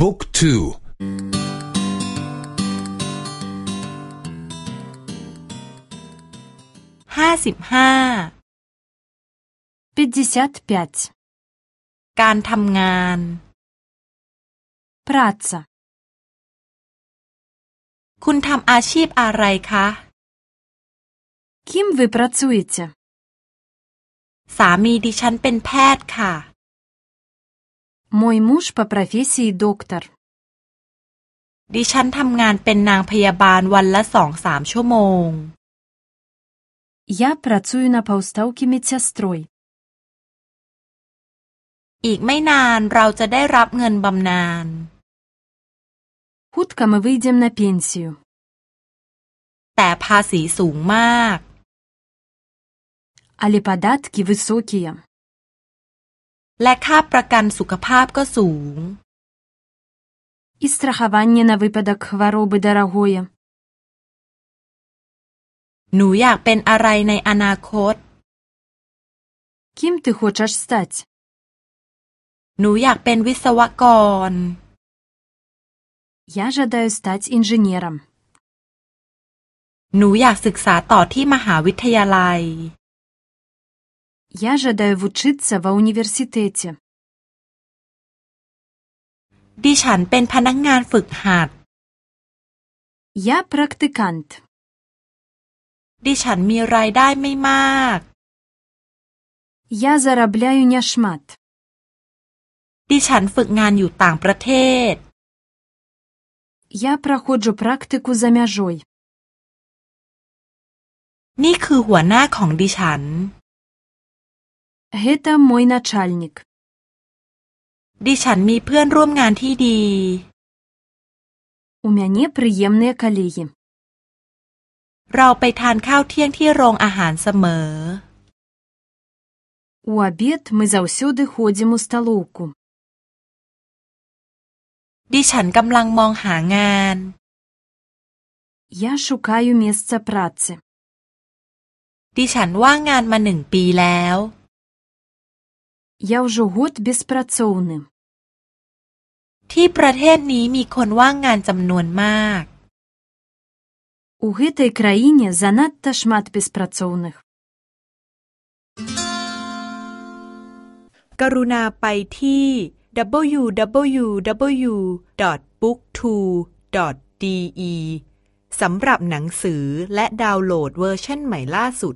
บุ๊กทูห้าสิบห้าการทำงาน Праца คุณทำอาชีพอะไรคะ Ким вы працуеце? สามีดิฉันเป็นแพทย์ค่ะ Мой муж по профессии доктор. ดิฉันทำงานเป็นนางพยาบาลวันละสองสามชั่วโมง Я працую на паўстаўкі медсястрой. อีกไม่นานเราจะได้รับเงินบำนาญ Хутка мы выйдем на пенсию. แต่ภาษีสูงมาก Але падаткі высокія. และค่าประกันสุขภาพก็สูง І страхаванне на выпадак хваробы дарагое. หนูอยากเป็นอะไรในอนาคต Кім ты хочаш стаць? หนูอยากเป็นวิศวกร Я жадаю стаць інжынерам. หนูอยากศึกษาต่อที่มหาวิทยาลัย Я жадаю вучыцца ва ўніверсітэце. ดิฉันเป็นพนักงานฝึกหัด Я практыкант. ดิฉันมีรายได้ไม่มาก Я зарабляю няшмат. ดิฉันฝึกงานอยู่ต่างประเทศ Я праходжу практыку за мяжой. นี่คือหัวหน้าของดิฉัน Гэта мой начальнік. ดิฉันมีเพื่อนร่วมงานที่ดี У мяне прыемныя калегі. เราไปทานข้าวเที่ยงที่โรงอาหารเสมอ У абед мы заўсёды ходзім у сталоўку. ดิฉันกำลังมองหางาน Я шукаю месца працы. ดิฉันว่างงานมาหนึ่งปีแล้ว Я ўжо год беспрацоўны. ที่ประเทศนี้มีคนว่างงานจำนวนมาก У гэтай краіне занадта шмат беспрацоўных. กรุณาไปที่ www.booktwo.de สำหรับหนังสือและดาวน์โหลดเวอร์ชันใหม่ล่าสุด